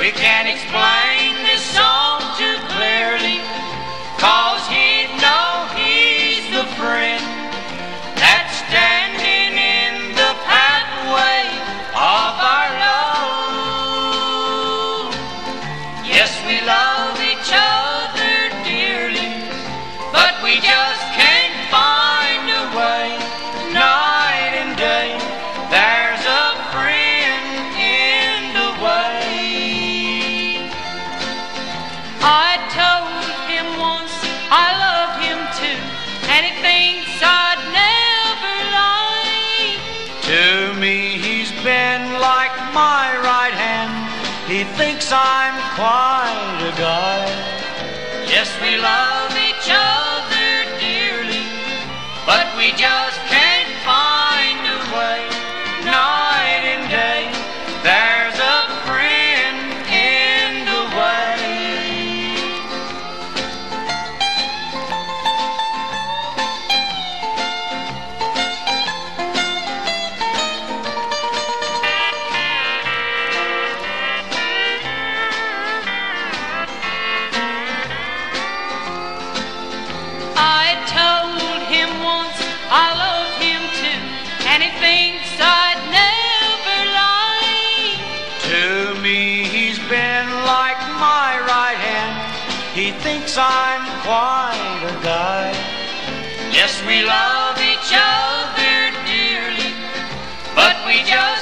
We can't explain this song. Thinks I'd never lie. To me, he's been like my right hand. He thinks I'm quite a guy. Yes, we love each other dearly, but we just I told him once I loved him too, and he thinks I'd never lie. To me, he's been like my right hand. He thinks I'm quite a guy. Yes, we love each other dearly, but we just